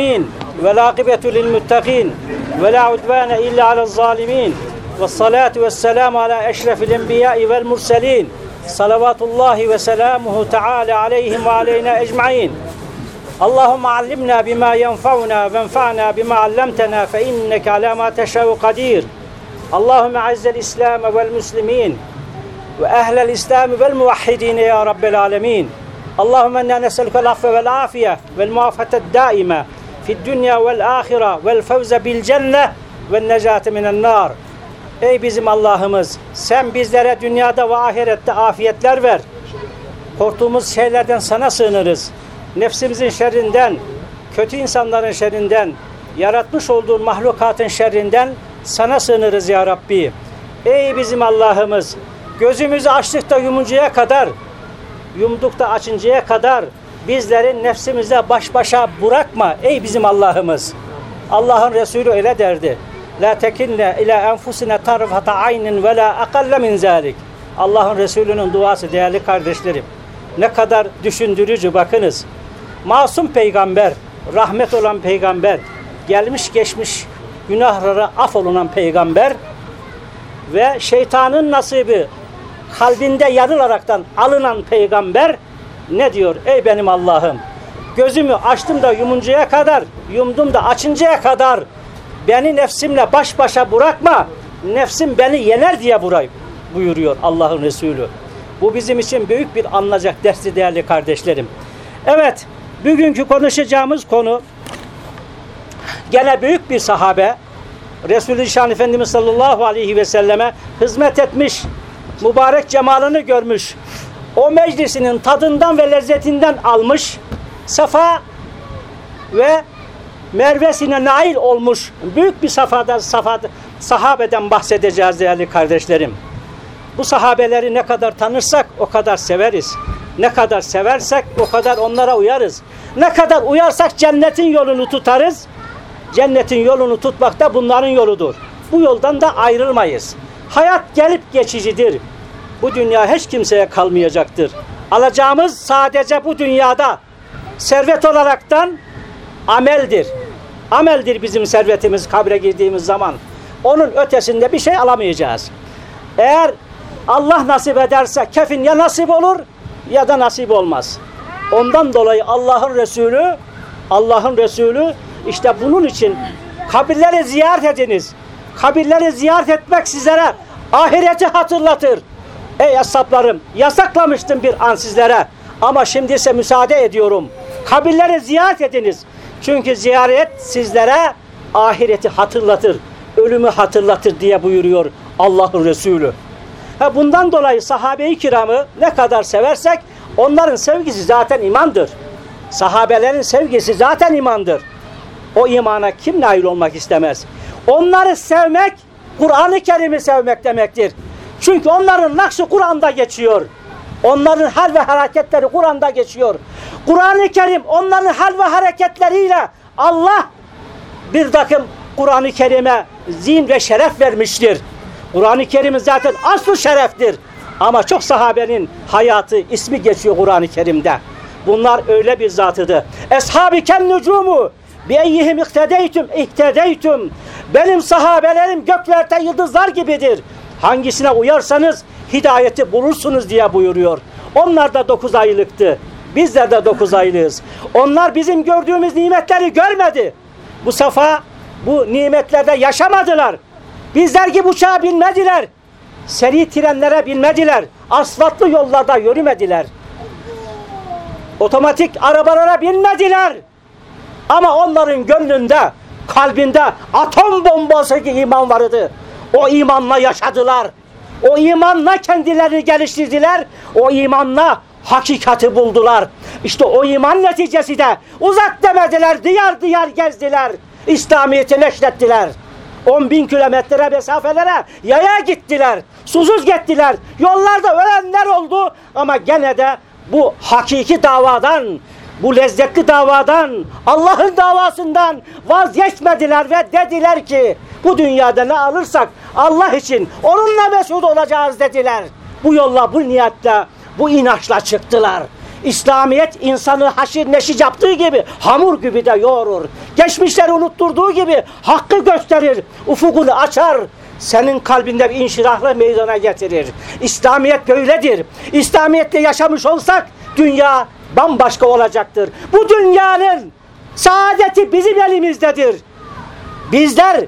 المسلمين والعاقبة للمتقين ولا عدوان إلا على الظالمين. والصلاة والسلام على أشرف الأنبياء والمرسلين. صلوات الله وسلامه تعالى عليهم وعلينا أجمعين. اللهم علمنا بما ينفعنا وانفعنا بما علمتنا فإنك على ما تشاء قدير. اللهم أعز الإسلام والمسلمين وأهل الإسلام والموحدين يا رب العالمين. اللهم إنا نسألك العفو والعافية والمعافاة الدائمة. fi dünya vel ahira vel fevze bil cenne ve necati minen nar. Ey bizim Allah'ımız sen bizlere dünyada ve ahirette afiyetler ver. Korktuğumuz şeylerden sana sığınırız. Nefsimizin şerrinden, kötü insanların şerrinden, yaratmış olduğun mahlukatın şerrinden sana sığınırız ya Rabbi. Ey bizim Allah'ımız gözümüzü açtık da yumuncaya kadar, yumduk da açıncaya kadar bizleri nefsimizle baş başa bırakma ey bizim Allah'ımız. Allah'ın Resulü öyle derdi. La tekinne ila enfusine tarfata aynin ve la akalle min zalik. Allah'ın Resulü'nün duası değerli kardeşlerim. Ne kadar düşündürücü bakınız. Masum peygamber, rahmet olan peygamber, gelmiş geçmiş günahlara af olunan peygamber ve şeytanın nasibi kalbinde yanılaraktan alınan peygamber ne diyor? Ey benim Allah'ım gözümü açtım da yumuncaya kadar, yumdum da açıncaya kadar beni nefsimle baş başa bırakma. Nefsim beni yener diye burayım buyuruyor Allah'ın Resulü. Bu bizim için büyük bir anlayacak dersi değerli kardeşlerim. Evet, bugünkü konuşacağımız konu gene büyük bir sahabe Resulü Şan Efendimiz sallallahu aleyhi ve selleme hizmet etmiş, mübarek cemalını görmüş, o meclisinin tadından ve lezzetinden almış, safa ve mervesine nail olmuş büyük bir safada, safada, sahabeden bahsedeceğiz değerli kardeşlerim. Bu sahabeleri ne kadar tanırsak o kadar severiz. Ne kadar seversek o kadar onlara uyarız. Ne kadar uyarsak cennetin yolunu tutarız. Cennetin yolunu tutmak da bunların yoludur. Bu yoldan da ayrılmayız. Hayat gelip geçicidir. Bu dünya hiç kimseye kalmayacaktır. Alacağımız sadece bu dünyada servet olaraktan ameldir. Ameldir bizim servetimiz kabre girdiğimiz zaman. Onun ötesinde bir şey alamayacağız. Eğer Allah nasip ederse kefin ya nasip olur ya da nasip olmaz. Ondan dolayı Allah'ın Resulü Allah'ın Resulü işte bunun için kabirleri ziyaret ediniz. Kabirleri ziyaret etmek sizlere ahireti hatırlatır. Ey ashablarım yasaklamıştım bir an sizlere ama şimdi ise müsaade ediyorum. Kabirleri ziyaret ediniz. Çünkü ziyaret sizlere ahireti hatırlatır, ölümü hatırlatır diye buyuruyor Allah'ın Resulü. Ha bundan dolayı sahabe-i kiramı ne kadar seversek onların sevgisi zaten imandır. Sahabelerin sevgisi zaten imandır. O imana kim nail olmak istemez? Onları sevmek, Kur'an-ı Kerim'i sevmek demektir. Çünkü onların nakşı Kur'an'da geçiyor. Onların hal ve hareketleri Kur'an'da geçiyor. Kur'an-ı Kerim onların hal ve hareketleriyle Allah bir takım Kur'an-ı Kerim'e zin ve şeref vermiştir. Kur'an-ı Kerim'in zaten aslı şereftir. Ama çok sahabenin hayatı, ismi geçiyor Kur'an-ı Kerim'de. Bunlar öyle bir zatıdır. Eshab-ı ken nucumu bi eyyihim ihtedeytüm ihtedeytüm. Benim sahabelerim göklerde yıldızlar gibidir. Hangisine uyarsanız hidayeti bulursunuz diye buyuruyor. Onlar da dokuz aylıktı. Bizler de dokuz aylıyız. Onlar bizim gördüğümüz nimetleri görmedi. Bu safa bu nimetlerde yaşamadılar. Bizler gibi uçağa binmediler. Seri trenlere binmediler. Asfaltlı yollarda yürümediler. Otomatik arabalara binmediler. Ama onların gönlünde, kalbinde atom bombası gibi iman vardı. O imanla yaşadılar. O imanla kendilerini geliştirdiler. O imanla hakikati buldular. İşte o iman neticesi de uzak demediler, diyar diyar gezdiler. İslamiyet'i neşrettiler. 10 bin kilometre mesafelere yaya gittiler. Susuz gittiler. Yollarda ölenler oldu ama gene de bu hakiki davadan, bu lezzetli davadan, Allah'ın davasından vazgeçmediler ve dediler ki bu dünyada ne alırsak Allah için onunla mesut olacağız dediler. Bu yolla, bu niyetle, bu inançla çıktılar. İslamiyet insanı haşir neşir yaptığı gibi hamur gibi de yoğurur. Geçmişleri unutturduğu gibi hakkı gösterir. Ufukunu açar. Senin kalbinde bir inşirahla meydana getirir. İslamiyet böyledir. İslamiyette yaşamış olsak dünya bambaşka olacaktır. Bu dünyanın saadeti bizim elimizdedir. Bizler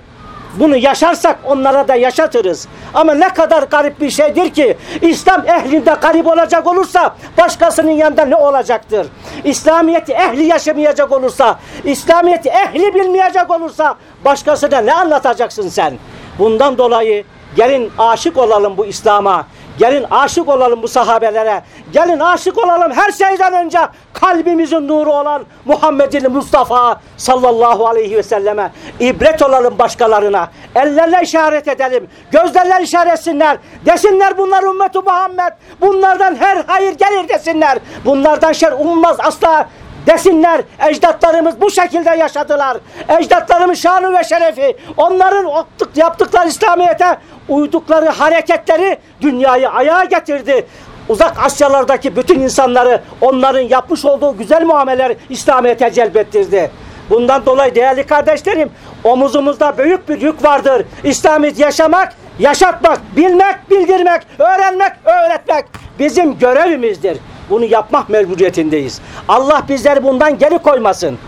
bunu yaşarsak onlara da yaşatırız. Ama ne kadar garip bir şeydir ki İslam ehlinde garip olacak olursa başkasının yanında ne olacaktır? İslamiyeti ehli yaşamayacak olursa, İslamiyeti ehli bilmeyecek olursa başkasına ne anlatacaksın sen? Bundan dolayı gelin aşık olalım bu İslam'a. Gelin aşık olalım bu sahabelere. Gelin aşık olalım her şeyden önce kalbimizin nuru olan Muhammed'in Mustafa sallallahu aleyhi ve selleme. ibret olalım başkalarına. Ellerle işaret edelim. Gözlerle işaret etsinler. Desinler bunlar ümmeti Muhammed. Bunlardan her hayır gelir desinler. Bunlardan şer ummaz asla desinler. Ecdatlarımız bu şekilde yaşadılar. Ecdatlarımız şanı ve şerefi. Onların yaptıkları İslamiyet'e uydukları hareketleri dünyayı ayağa getirdi. Uzak Asyalardaki bütün insanları onların yapmış olduğu güzel muameleler İslamiyet'e celbettirdi. Bundan dolayı değerli kardeşlerim omuzumuzda büyük bir yük vardır. İslamiyet yaşamak, yaşatmak, bilmek, bildirmek, öğrenmek, öğretmek bizim görevimizdir. Bunu yapmak mecburiyetindeyiz. Allah bizleri bundan geri koymasın.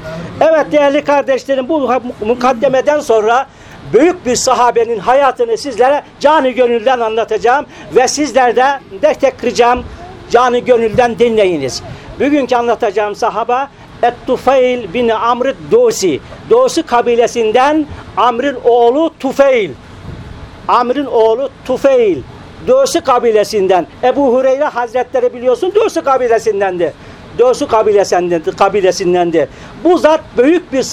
Evet değerli kardeşlerim bu mukaddemeden sonra büyük bir sahabenin hayatını sizlere canı gönülden anlatacağım ve sizler de de tek ricam canı gönülden dinleyiniz. Bugünkü anlatacağım sahaba Et-Tufeil bin Amr Dosi. Dosi kabilesinden Amr'ın oğlu Tufeil. Amr'ın oğlu Tufeil. Dosi kabilesinden. Ebu Hureyre Hazretleri biliyorsun Dosi kabilesindendi. Dosi kabilesindendi. kabilesindendi. Bu zat büyük bir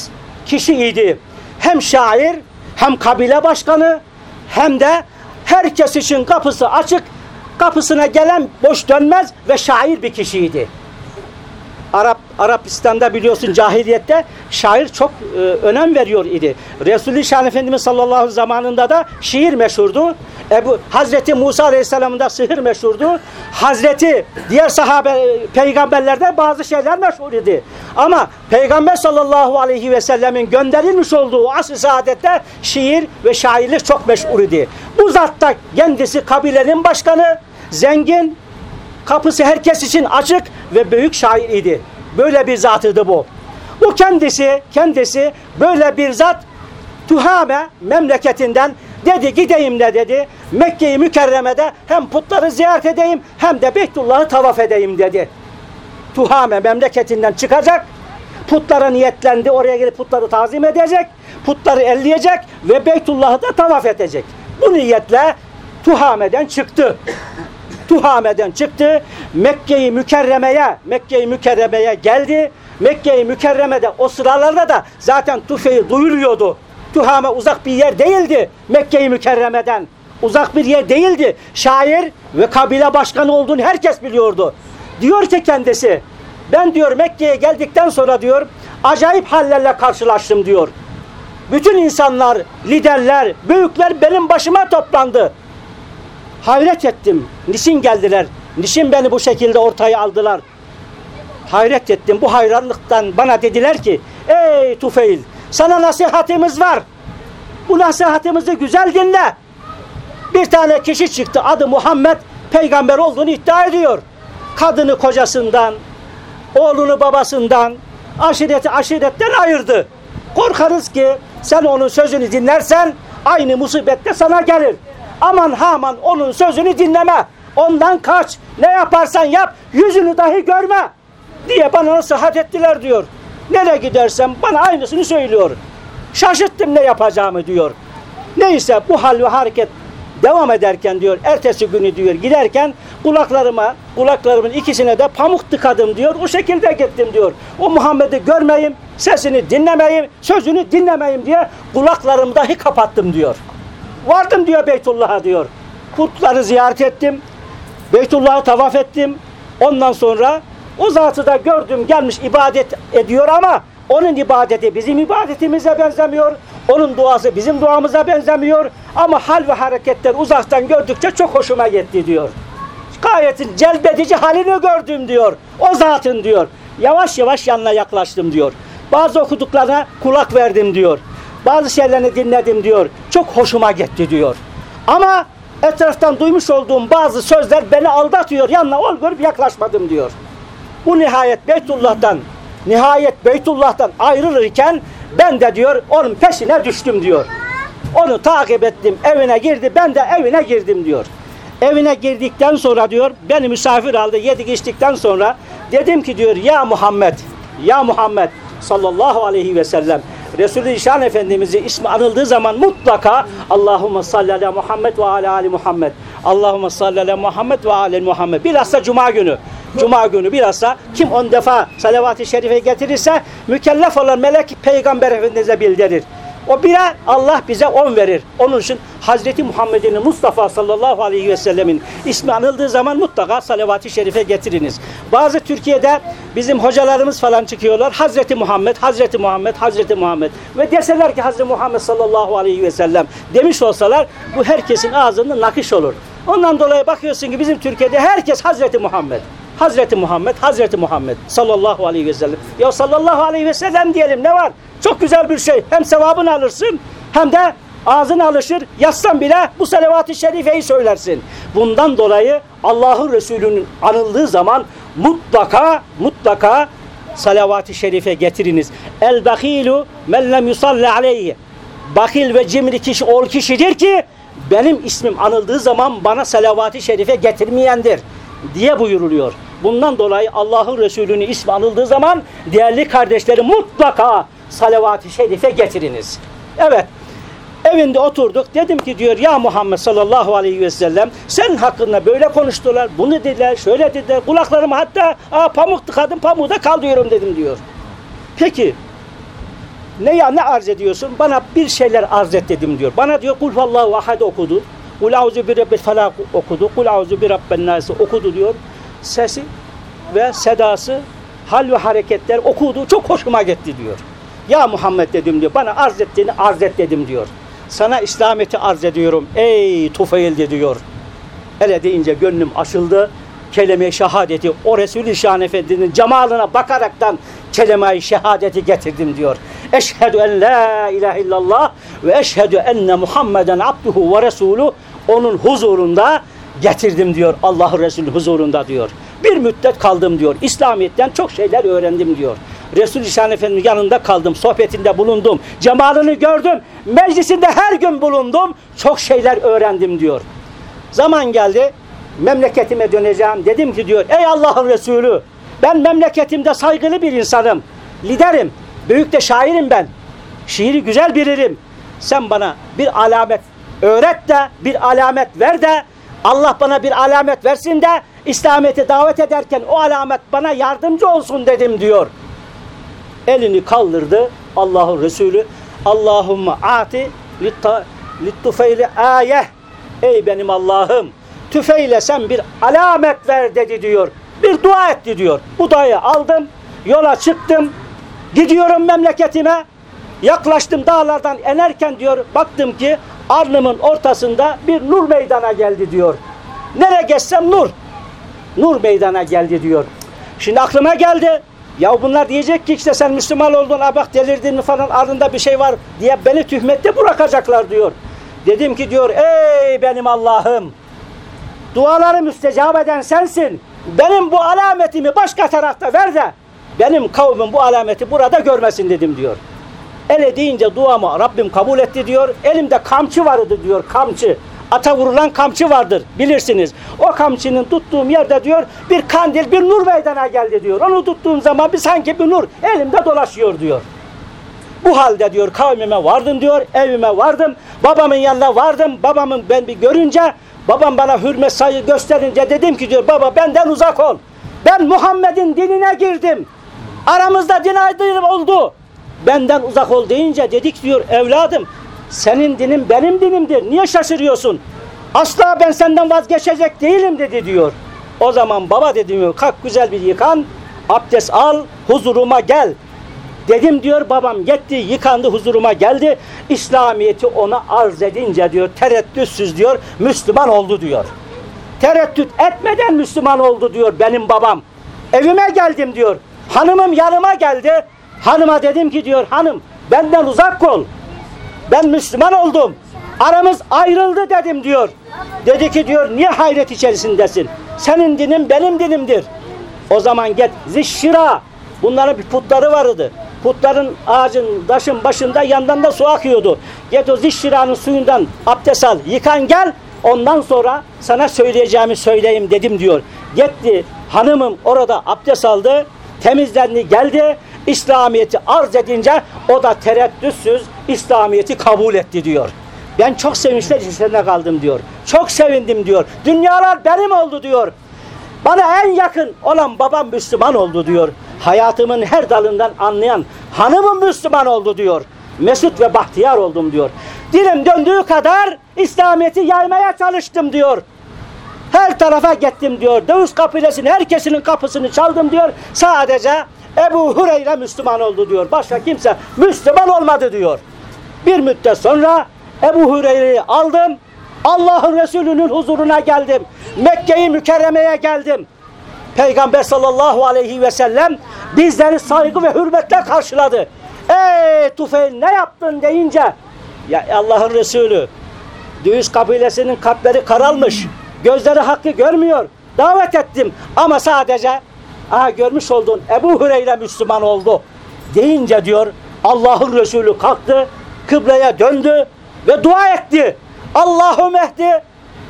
kişiydi. Hem şair hem kabile başkanı hem de herkes için kapısı açık, kapısına gelen boş dönmez ve şair bir kişiydi. Arap Arapistan'da biliyorsun cahiliyette şair çok e, önem veriyor idi. Resulü Şan Efendimiz sallallahu aleyhi zamanında da şiir meşhurdu. Ebu, Hazreti Musa Aleyhisselam'ın da sihir meşhurdu. Hazreti diğer sahabe peygamberlerde bazı şeyler meşhur idi. Ama Peygamber sallallahu aleyhi ve sellemin gönderilmiş olduğu asr-ı saadette şiir ve şairlik çok meşhur idi. Bu zatta kendisi kabilenin başkanı, zengin, kapısı herkes için açık ve büyük şair idi. Böyle bir zatıdı bu. Bu kendisi, kendisi böyle bir zat Tuhame memleketinden dedi gideyim de dedi. Mekke'yi mükerremede hem putları ziyaret edeyim hem de Beytullah'ı tavaf edeyim dedi. Tuhame memleketinden çıkacak. Putlara niyetlendi. Oraya gelip putları tazim edecek. Putları elleyecek ve Beytullah'ı da tavaf edecek. Bu niyetle Tuhame'den çıktı. Tuhame'den çıktı. Mekke'yi Mükerreme'ye Mekke'yi Mükerreme'ye geldi. Mekke'yi Mükerreme'de o sıralarda da zaten Tufe'yi duyuluyordu. Tuhame uzak bir yer değildi Mekke'yi Mükerreme'den. Uzak bir yer değildi. Şair ve kabile başkanı olduğunu herkes biliyordu. Diyor ki kendisi ben diyor Mekke'ye geldikten sonra diyor acayip hallerle karşılaştım diyor. Bütün insanlar, liderler, büyükler benim başıma toplandı. Hayret ettim. Niçin geldiler? Niçin beni bu şekilde ortaya aldılar? Hayret ettim. Bu hayranlıktan bana dediler ki ey Tufeil sana nasihatimiz var. Bu nasihatimizi güzel dinle. Bir tane kişi çıktı adı Muhammed peygamber olduğunu iddia ediyor. Kadını kocasından, oğlunu babasından, aşireti aşiretten ayırdı. Korkarız ki sen onun sözünü dinlersen aynı musibette sana gelir. Aman ha aman onun sözünü dinleme. Ondan kaç. Ne yaparsan yap yüzünü dahi görme. Diye bana nasihat ettiler diyor. Nereye gidersem bana aynısını söylüyor. Şaşırttım ne yapacağımı diyor. Neyse bu hal ve hareket devam ederken diyor ertesi günü diyor giderken kulaklarıma kulaklarımın ikisine de pamuk tıkadım diyor. O şekilde gittim diyor. O Muhammed'i görmeyim, sesini dinlemeyim, sözünü dinlemeyim diye kulaklarımı dahi kapattım diyor. Vardım diyor Beytullah'a diyor. Kurtları ziyaret ettim. Beytullah'ı tavaf ettim. Ondan sonra o zatı da gördüm gelmiş ibadet ediyor ama onun ibadeti bizim ibadetimize benzemiyor. Onun duası bizim duamıza benzemiyor. Ama hal ve hareketler uzaktan gördükçe çok hoşuma gitti diyor. Gayetin celbedici halini gördüm diyor. O zatın diyor. Yavaş yavaş yanına yaklaştım diyor. Bazı okuduklarına kulak verdim diyor. Bazı şeylerini dinledim diyor. Çok hoşuma gitti diyor. Ama etraftan duymuş olduğum bazı sözler beni aldatıyor. Yanına ol görüp yaklaşmadım diyor. Bu nihayet Beytullah'tan nihayet Beytullah'tan ayrılırken ben de diyor onun peşine düştüm diyor. Onu takip ettim. Evine girdi. Ben de evine girdim diyor. Evine girdikten sonra diyor beni misafir aldı. Yedik içtikten sonra dedim ki diyor ya Muhammed ya Muhammed sallallahu aleyhi ve sellem Resulü İşan Efendimiz'i ismi anıldığı zaman mutlaka Allahümme salli ala Muhammed ve ala ali Muhammed. Allahümme salli ala Muhammed ve ala Muhammed. Bilhassa Cuma günü. Cuma günü bilhassa kim on defa salavat-ı şerife getirirse mükellef olan melek peygamber efendimize bildirir. O bire Allah bize on verir. Onun için Hazreti Muhammed'in Mustafa sallallahu aleyhi ve sellemin ismi anıldığı zaman mutlaka salavat-ı şerife getiriniz. Bazı Türkiye'de bizim hocalarımız falan çıkıyorlar. Hazreti Muhammed, Hazreti Muhammed, Hazreti Muhammed ve deseler ki Hazreti Muhammed sallallahu aleyhi ve sellem demiş olsalar bu herkesin ağzında nakış olur. Ondan dolayı bakıyorsun ki bizim Türkiye'de herkes Hazreti Muhammed. Hazreti Muhammed, Hazreti Muhammed sallallahu aleyhi ve sellem. Ya sallallahu aleyhi ve sellem diyelim ne var? Çok güzel bir şey. Hem sevabını alırsın hem de ağzın alışır. Yatsan bile bu salavat-ı şerifeyi söylersin. Bundan dolayı Allah'ın Resulü'nün anıldığı zaman mutlaka mutlaka salavat-ı şerife getiriniz. El bahilu men lem yusalli aleyhi. Bakil ve cimri kişi ol kişidir ki benim ismim anıldığı zaman bana salavat-ı şerife getirmeyendir diye buyuruluyor. Bundan dolayı Allah'ın Resulü'nün ismi anıldığı zaman değerli kardeşlerim mutlaka salavat-ı şerife getiriniz. Evet. Evinde oturduk. Dedim ki diyor ya Muhammed sallallahu aleyhi ve sellem senin hakkında böyle konuştular. Bunu dediler, şöyle dediler. Kulaklarıma hatta Aa, pamuk tıkadım pamuğu da kaldırıyorum dedim diyor. Peki ne ya ne arz ediyorsun? Bana bir şeyler arz et dedim diyor. Bana diyor kul vallahu ahad okudu. Kul auzu bi rabbil felak okudu. Kul auzu bi rabbin nas okudu diyor. Sesi ve sedası, hal ve hareketler okudu. Çok hoşuma gitti diyor. Ya Muhammed dedim diyor. Bana arz ettiğini arz et dedim diyor. Sana İslamiyet'i arz ediyorum. Ey Tufeil diyor. Hele deyince gönlüm açıldı. Kelime-i şehadeti o Resul-i Şahan Efendi'nin cemalına bakaraktan kelime-i şehadeti getirdim diyor. Eşhedü en la ilahe illallah ve eşhedü enne Muhammeden abduhu ve resulü onun huzurunda getirdim diyor. Allah Resulü huzurunda diyor. Bir müddet kaldım diyor. İslamiyet'ten çok şeyler öğrendim diyor. Resul-i Efendi'nin yanında kaldım, sohbetinde bulundum, cemalını gördüm, meclisinde her gün bulundum, çok şeyler öğrendim diyor. Zaman geldi, memleketime döneceğim. Dedim ki diyor, ey Allah'ın Resulü, ben memleketimde saygılı bir insanım, liderim, büyük de şairim ben, şiiri güzel bilirim. Sen bana bir alamet öğret de, bir alamet ver de, Allah bana bir alamet versin de, İslamiyet'e davet ederken o alamet bana yardımcı olsun dedim diyor. Elini kaldırdı Allah'ın Resulü. Allahümme ati littufeyli ayeh. Ey benim Allah'ım tüfeyle sen bir alamet ver dedi diyor. Bir dua etti diyor. Bu duayı aldım. Yola çıktım. Gidiyorum memleketime. Yaklaştım dağlardan enerken diyor. Baktım ki alnımın ortasında bir nur meydana geldi diyor. Nereye geçsem nur. Nur meydana geldi diyor. Şimdi aklıma geldi. Ya bunlar diyecek ki işte sen Müslüman oldun, ha bak delirdin mi falan ardında bir şey var diye beni tühmette bırakacaklar diyor. Dedim ki diyor ey benim Allah'ım duaları müstecap eden sensin. Benim bu alametimi başka tarafta ver de benim kavmim bu alameti burada görmesin dedim diyor. Ele deyince duamı Rabbim kabul etti diyor. Elimde kamçı vardı diyor kamçı ata vurulan kamçı vardır bilirsiniz. O kamçının tuttuğum yerde diyor bir kandil bir nur meydana geldi diyor. Onu tuttuğum zaman bir sanki bir nur elimde dolaşıyor diyor. Bu halde diyor kavmime vardım diyor evime vardım babamın yanına vardım babamın ben bir görünce babam bana hürmet sayı gösterince dedim ki diyor baba benden uzak ol. Ben Muhammed'in dinine girdim. Aramızda din ayrılığı oldu. Benden uzak ol deyince dedik diyor evladım senin dinin benim dinimdir. Niye şaşırıyorsun? Asla ben senden vazgeçecek değilim dedi diyor. O zaman baba dedim kalk güzel bir yıkan, abdest al, huzuruma gel. Dedim diyor babam gitti, yıkandı, huzuruma geldi. İslamiyet'i ona arz edince diyor, tereddütsüz diyor, Müslüman oldu diyor. tereddüt etmeden Müslüman oldu diyor benim babam. Evime geldim diyor. Hanımım yanıma geldi. Hanıma dedim ki diyor hanım benden uzak ol. Ben Müslüman oldum. Aramız ayrıldı dedim diyor. Dedi ki diyor niye hayret içerisindesin? Senin dinin benim dinimdir. O zaman git zişşira. Bunların bir putları vardı. Putların ağacın, taşın başında yandan da su akıyordu. Git o zişşiranın suyundan abdest al, yıkan gel. Ondan sonra sana söyleyeceğimi söyleyeyim dedim diyor. Gitti hanımım orada abdest aldı. Temizlendi geldi. İslamiyet'i arz edince o da tereddütsüz İslamiyet'i kabul etti diyor. Ben çok sevinçler içerisinde kaldım diyor. Çok sevindim diyor. Dünyalar benim oldu diyor. Bana en yakın olan babam Müslüman oldu diyor. Hayatımın her dalından anlayan hanımım Müslüman oldu diyor. Mesut ve bahtiyar oldum diyor. Dilim döndüğü kadar İslamiyet'i yaymaya çalıştım diyor. Her tarafa gittim diyor. Dövüş kabilesinin herkesinin kapısını çaldım diyor. Sadece Ebu Hureyre Müslüman oldu diyor. Başka kimse Müslüman olmadı diyor. Bir müddet sonra Ebu Hureyre'yi aldım. Allah'ın Resulü'nün huzuruna geldim. Mekke'yi mükerremeye geldim. Peygamber sallallahu aleyhi ve sellem bizleri saygı ve hürmetle karşıladı. Ey Tufeyl ne yaptın deyince ya Allah'ın Resulü Düğüz kabilesinin kalpleri karalmış. Gözleri hakkı görmüyor. Davet ettim ama sadece aha görmüş oldun Ebu Hureyre Müslüman oldu deyince diyor Allah'ın Resulü kalktı kıbleye döndü ve dua etti. Allahum mehdi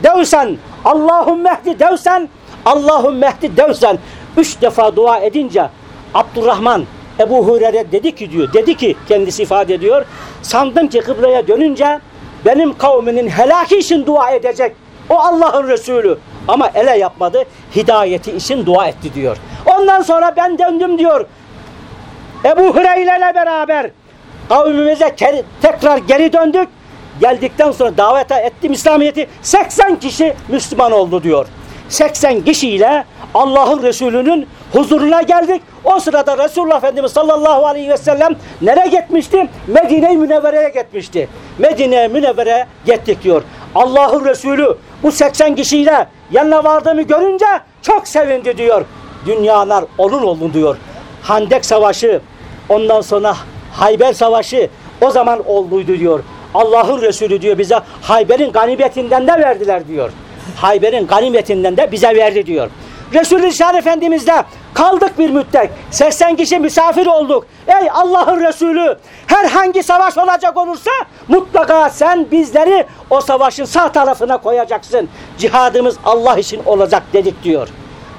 devsen Allahum mehdi devsen Allahum mehdi devsen. Üç defa dua edince Abdurrahman Ebu Hureyre dedi ki diyor dedi ki kendisi ifade ediyor sandım ki kıbleye dönünce benim kavminin helaki için dua edecek o Allah'ın Resulü. Ama ele yapmadı hidayeti için dua etti diyor ondan sonra ben döndüm diyor Ebu Hureyre ile beraber kavmimize tekrar geri döndük geldikten sonra davete ettim İslamiyet'i 80 kişi Müslüman oldu diyor 80 kişiyle Allah'ın Resulü'nün huzuruna geldik. O sırada Resulullah Efendimiz sallallahu aleyhi ve sellem nereye gitmişti? Medine-i Münevvere'ye gitmişti. Medine-i Münevvere'ye gittik diyor. Allah'ın Resulü bu 80 kişiyle yanına vardığımı görünce çok sevindi diyor. Dünyalar onun oldu diyor. Handek Savaşı, ondan sonra Hayber Savaşı o zaman olduydu diyor. Allah'ın Resulü diyor bize Hayber'in ganimetinden de verdiler diyor. Hayber'in ganimetinden de bize verdi diyor. Resulü Şah Efendimiz'de kaldık bir müddet. 80 kişi misafir olduk. Ey Allah'ın Resulü herhangi savaş olacak olursa mutlaka sen bizleri o savaşın sağ tarafına koyacaksın. Cihadımız Allah için olacak dedik diyor.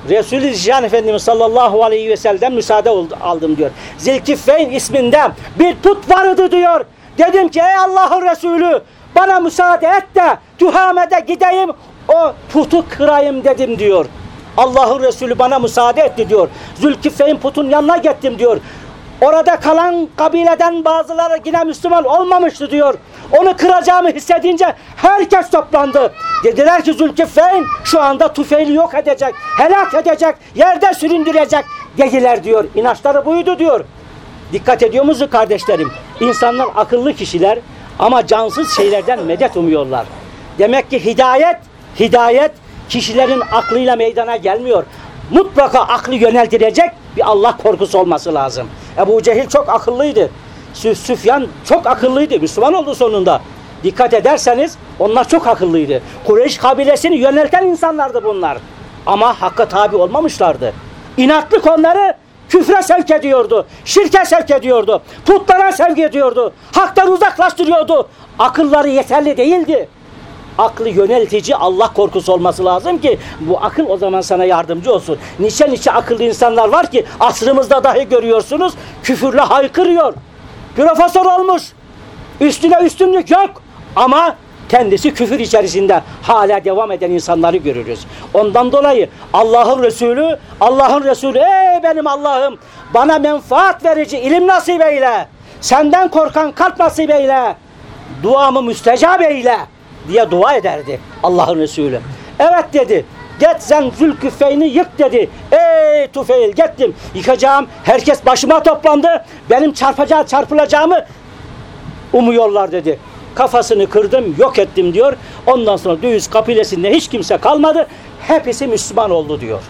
Resulü Zişan Efendimiz sallallahu aleyhi ve sellem müsaade aldım diyor. Zilkifeyn isminde bir put vardı diyor. Dedim ki ey Allah'ın Resulü bana müsaade et de Tühame'de gideyim o putu kırayım dedim diyor. Allah'ın Resulü bana müsaade etti diyor. Zülkife'nin putun yanına gittim diyor. Orada kalan kabileden bazıları yine Müslüman olmamıştı diyor. Onu kıracağımı hissedince herkes toplandı. Dediler ki Zülkifeyn şu anda tüfeğini yok edecek, helak edecek, yerde süründürecek dediler diyor. İnançları buydu diyor. Dikkat ediyor musunuz kardeşlerim? İnsanlar akıllı kişiler ama cansız şeylerden medet umuyorlar. Demek ki hidayet, hidayet kişilerin aklıyla meydana gelmiyor. Mutlaka aklı yöneltilecek bir Allah korkusu olması lazım. Ebu Cehil çok akıllıydı. Süfyan çok akıllıydı. Müslüman oldu sonunda. Dikkat ederseniz onlar çok akıllıydı. Kureyş kabilesini yönelten insanlardı bunlar. Ama hakka tabi olmamışlardı. İnatlık onları küfre sevk ediyordu. Şirke sevk ediyordu. Putlara sevk ediyordu. Haktan uzaklaştırıyordu. Akılları yeterli değildi aklı yöneltici Allah korkusu olması lazım ki bu akıl o zaman sana yardımcı olsun. Niçe niçe akıllı insanlar var ki asrımızda dahi görüyorsunuz küfürle haykırıyor. Profesör olmuş. Üstüne üstünlük yok ama kendisi küfür içerisinde hala devam eden insanları görürüz. Ondan dolayı Allah'ın Resulü, Allah'ın Resulü ey benim Allah'ım bana menfaat verici ilim nasip eyle. Senden korkan kalp nasip eyle. Duamı müstecab eyle diye dua ederdi Allah'ın Resulü. Evet dedi. Git sen Zülküfeyn'i yık dedi. Ey Tufeil gittim. Yıkacağım. Herkes başıma toplandı. Benim çarpacağı çarpılacağımı umuyorlar dedi. Kafasını kırdım, yok ettim diyor. Ondan sonra Düğüz kabilesinde hiç kimse kalmadı. hepsi Müslüman oldu diyor.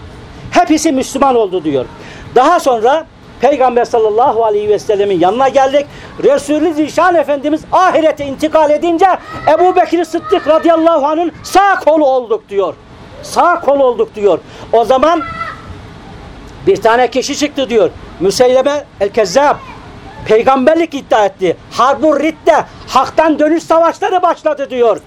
Hepsi Müslüman oldu diyor. Daha sonra Peygamber sallallahu aleyhi ve sellemin yanına geldik. Resulü Zişan Efendimiz ahirete intikal edince Ebu Bekir Sıddık radıyallahu anh'ın sağ kolu olduk diyor. Sağ kol olduk diyor. O zaman bir tane kişi çıktı diyor. Müseyleme el-Kezzab. Peygamberlik iddia etti. Harbur Ridde. Hak'tan dönüş savaşları başladı diyor.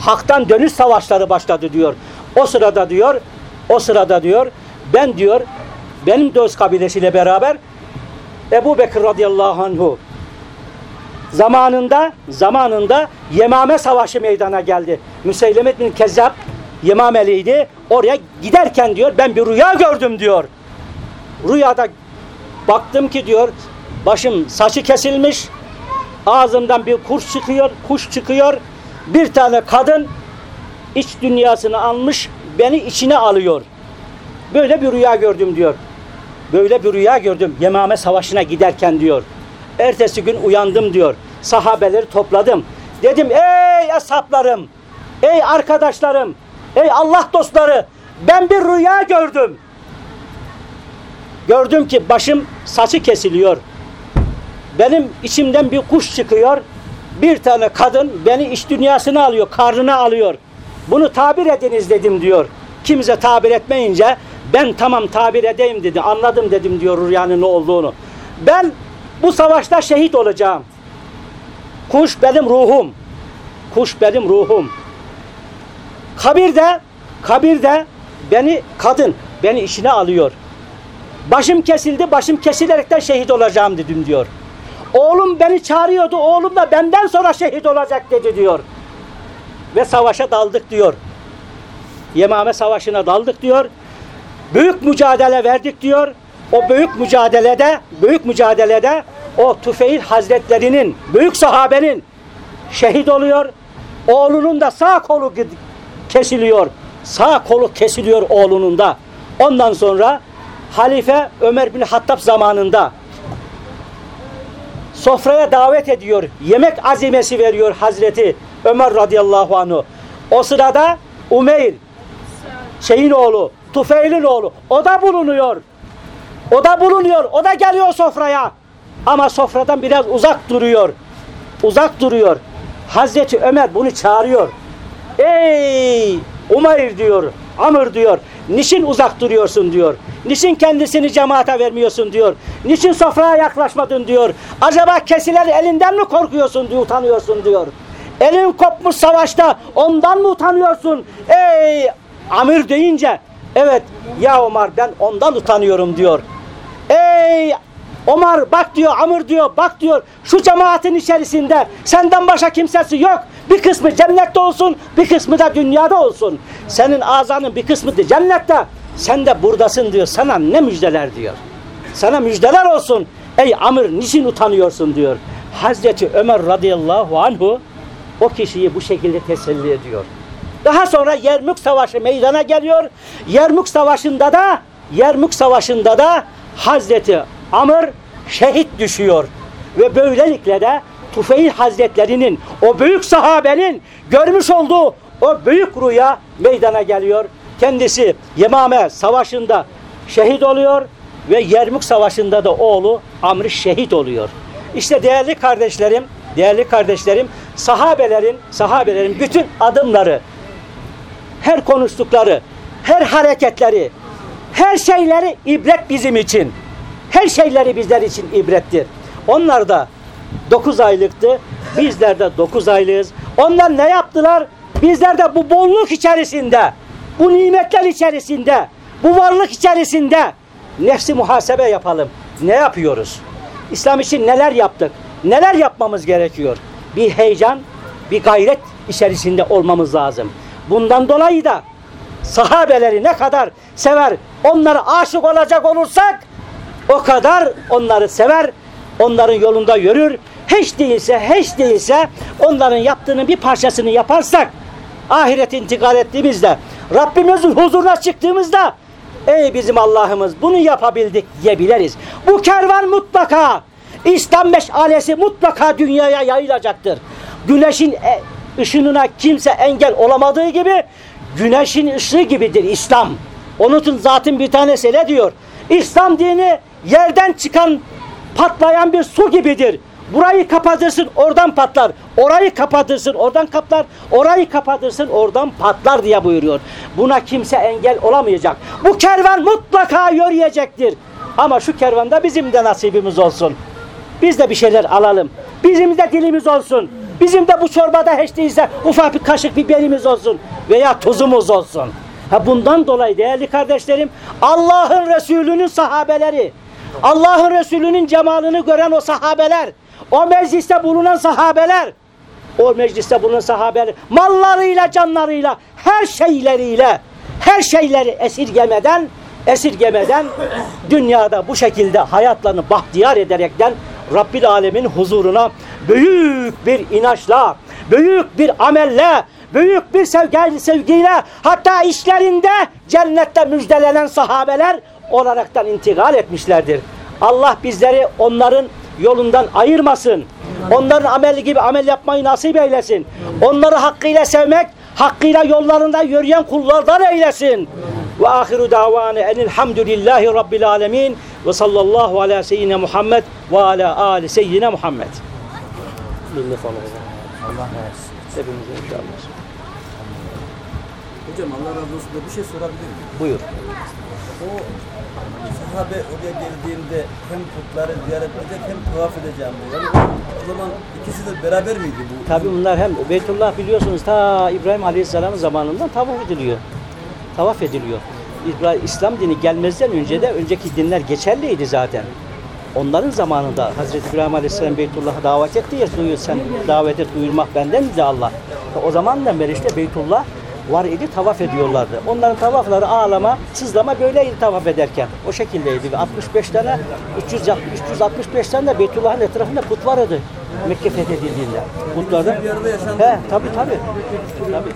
Hak'tan dönüş savaşları başladı diyor. O sırada diyor, o sırada diyor, ben diyor, benim dost kabilesiyle beraber Ebu Bekir radıyallahu anhu zamanında zamanında Yemame Savaşı meydana geldi. Müseylemet bin Kezzab Yemameliydi. Oraya giderken diyor ben bir rüya gördüm diyor. Rüyada baktım ki diyor başım saçı kesilmiş. Ağzımdan bir kuş çıkıyor, kuş çıkıyor. Bir tane kadın iç dünyasını almış, beni içine alıyor. Böyle bir rüya gördüm diyor. Böyle bir rüya gördüm Yemame Savaşı'na giderken diyor. Ertesi gün uyandım diyor. Sahabeleri topladım. Dedim ey ashaplarım, ey arkadaşlarım, ey Allah dostları ben bir rüya gördüm. Gördüm ki başım saçı kesiliyor. Benim içimden bir kuş çıkıyor. Bir tane kadın beni iç dünyasına alıyor, karnına alıyor. Bunu tabir ediniz dedim diyor. Kimse tabir etmeyince ben tamam tabir edeyim dedi. Anladım dedim diyor rüyanın ne olduğunu. Ben bu savaşta şehit olacağım. Kuş benim ruhum. Kuş benim ruhum. Kabirde, kabirde beni kadın, beni işine alıyor. Başım kesildi, başım kesilerekten şehit olacağım dedim diyor. Oğlum beni çağırıyordu, oğlum da benden sonra şehit olacak dedi diyor. Ve savaşa daldık diyor. Yemame Savaşı'na daldık diyor. Büyük mücadele verdik diyor. O büyük mücadelede, büyük mücadelede o Tufeil Hazretlerinin, büyük sahabenin şehit oluyor. Oğlunun da sağ kolu kesiliyor. Sağ kolu kesiliyor oğlunun da. Ondan sonra Halife Ömer bin Hattab zamanında sofraya davet ediyor. Yemek azimesi veriyor Hazreti Ömer radıyallahu anh'u. O sırada Umeyr şeyin oğlu, Tufeil'in oğlu o da bulunuyor. O da bulunuyor. O da geliyor sofraya. Ama sofradan biraz uzak duruyor. Uzak duruyor. Hazreti Ömer bunu çağırıyor. Ey Umayr diyor. Amr diyor. Niçin uzak duruyorsun diyor. Niçin kendisini cemaate vermiyorsun diyor. Niçin sofraya yaklaşmadın diyor. Acaba kesilen elinden mi korkuyorsun diyor, utanıyorsun diyor. Elin kopmuş savaşta ondan mı utanıyorsun? Ey Amir deyince evet ya Omar ben ondan utanıyorum diyor. Ey Omar bak diyor Amr diyor bak diyor şu cemaatin içerisinde senden başka kimsesi yok. Bir kısmı cennette olsun bir kısmı da dünyada olsun. Senin azanın bir kısmı da cennette sen de buradasın diyor sana ne müjdeler diyor. Sana müjdeler olsun. Ey Amr niçin utanıyorsun diyor. Hazreti Ömer radıyallahu anhu o kişiyi bu şekilde teselli ediyor. Daha sonra Yermük Savaşı meydana geliyor. Yermük Savaşı'nda da Yermük Savaşı'nda da Hazreti Amr şehit düşüyor. Ve böylelikle de Tufeil Hazretlerinin o büyük sahabenin görmüş olduğu o büyük rüya meydana geliyor. Kendisi Yemame Savaşı'nda şehit oluyor ve Yermük Savaşı'nda da oğlu Amr şehit oluyor. İşte değerli kardeşlerim, değerli kardeşlerim, sahabelerin, sahabelerin bütün adımları, her konuştukları, her hareketleri, her şeyleri ibret bizim için. Her şeyleri bizler için ibrettir. Onlar da 9 aylıktı. Bizler de 9 aylığız. Onlar ne yaptılar? Bizler de bu bolluk içerisinde, bu nimetler içerisinde, bu varlık içerisinde nefsi muhasebe yapalım. Ne yapıyoruz? İslam için neler yaptık? Neler yapmamız gerekiyor? Bir heyecan, bir gayret içerisinde olmamız lazım. Bundan dolayı da sahabeleri ne kadar sever, onlara aşık olacak olursak o kadar onları sever, onların yolunda yürür. Hiç değilse, hiç değilse onların yaptığının bir parçasını yaparsak ahiret intikal ettiğimizde Rabbimizin huzuruna çıktığımızda ey bizim Allah'ımız bunu yapabildik diyebiliriz. Bu kervan mutlaka İslam meşalesi mutlaka dünyaya yayılacaktır. Güneşin e, ışınına kimse engel olamadığı gibi güneşin ışığı gibidir İslam. Onun için zaten bir tanesi ne diyor? İslam dini yerden çıkan patlayan bir su gibidir. Burayı kapatırsın oradan patlar. Orayı kapatırsın oradan kaplar. Orayı kapatırsın oradan patlar diye buyuruyor. Buna kimse engel olamayacak. Bu kervan mutlaka yürüyecektir. Ama şu kervanda bizim de nasibimiz olsun. Biz de bir şeyler alalım. Bizim de dilimiz olsun. Bizim de bu çorbada hiç değilse ufak bir kaşık biberimiz olsun. Veya tuzumuz olsun. Ha bundan dolayı değerli kardeşlerim Allah'ın Resulü'nün sahabeleri Allah'ın Resulü'nün cemalını gören o sahabeler o mecliste bulunan sahabeler o mecliste bulunan sahabeler mallarıyla canlarıyla her şeyleriyle her şeyleri esirgemeden esirgemeden dünyada bu şekilde hayatlarını bahtiyar ederekten Rabbil Alemin huzuruna büyük bir inançla, büyük bir amelle, büyük bir sevgiyle, sevgiyle hatta işlerinde cennette müjdelenen sahabeler olaraktan intikal etmişlerdir. Allah bizleri onların yolundan ayırmasın. Onların ameli gibi amel yapmayı nasip eylesin. Onları hakkıyla sevmek, hakkıyla yollarında yürüyen kullardan eylesin. Ve ahiru davane enilhamdülillahi rabbil alemin ve sallallahu ala seyyidine Muhammed ve ala ali seyyidine Muhammed. Sağlık hocam. Allah razı olsun. Hepimize inşallah. Hocam Allah razı olsun da bir şey sorabilir miyim? Buyur. O sahabe oraya geldiğinde hem putları ziyaret edecek hem tavaf edeceğim diyor. Yani o zaman ikisi de beraber miydi bu? Tabi bunlar hem Beytullah biliyorsunuz ta İbrahim Aleyhisselam'ın zamanından tavaf ediliyor. Tavaf ediliyor. İbrahim, İslam dini gelmezden önce de önceki dinler geçerliydi zaten. Onların zamanında Hazreti İbrahim Aleyhisselam Beytullah'a davet etti ya duyur sen davet et duyurmak benden dedi Allah. O zamandan beri işte Beytullah var idi tavaf ediyorlardı. Onların tavafları ağlama, sızlama böyleydi tavaf ederken. O şekildeydi. Ve 65 tane 300, 365 tane de Beytullah'ın etrafında put vardı. Mekke fethedildiğinde. Yaşandı. He tabi tabi. Tabi.